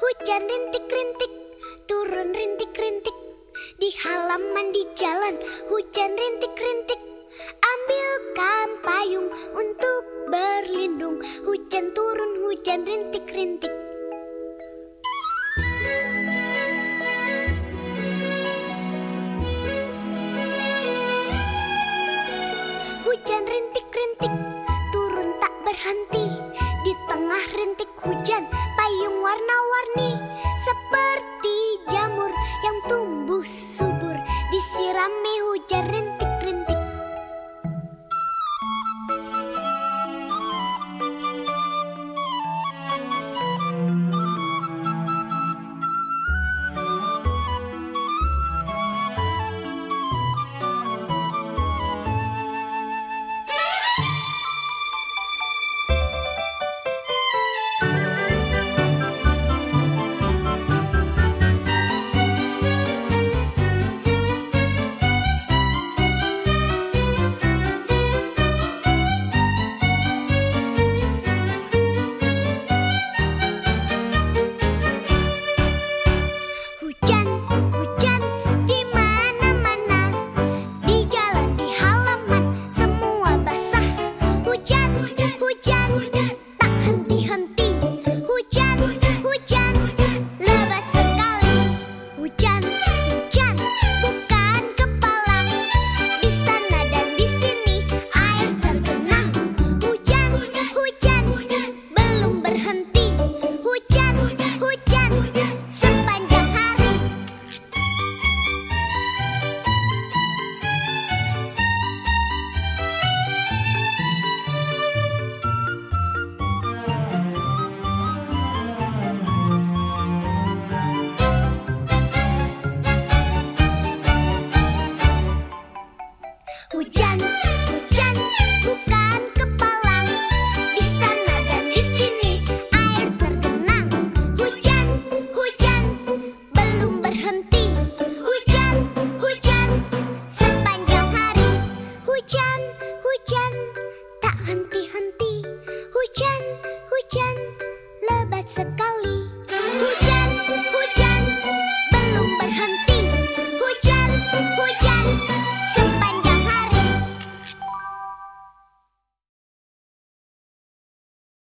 Hujan rintik-rintik, turun rintik-rintik. Di halaman di jalan, hujan rintik-rintik. Ambilkan payung untuk berlindung. Hujan turun, hujan rintik-rintik. Hujan rintik-rintik, turun tak berhenti tengah rintik hujan, payung warna-warni Seperti 是。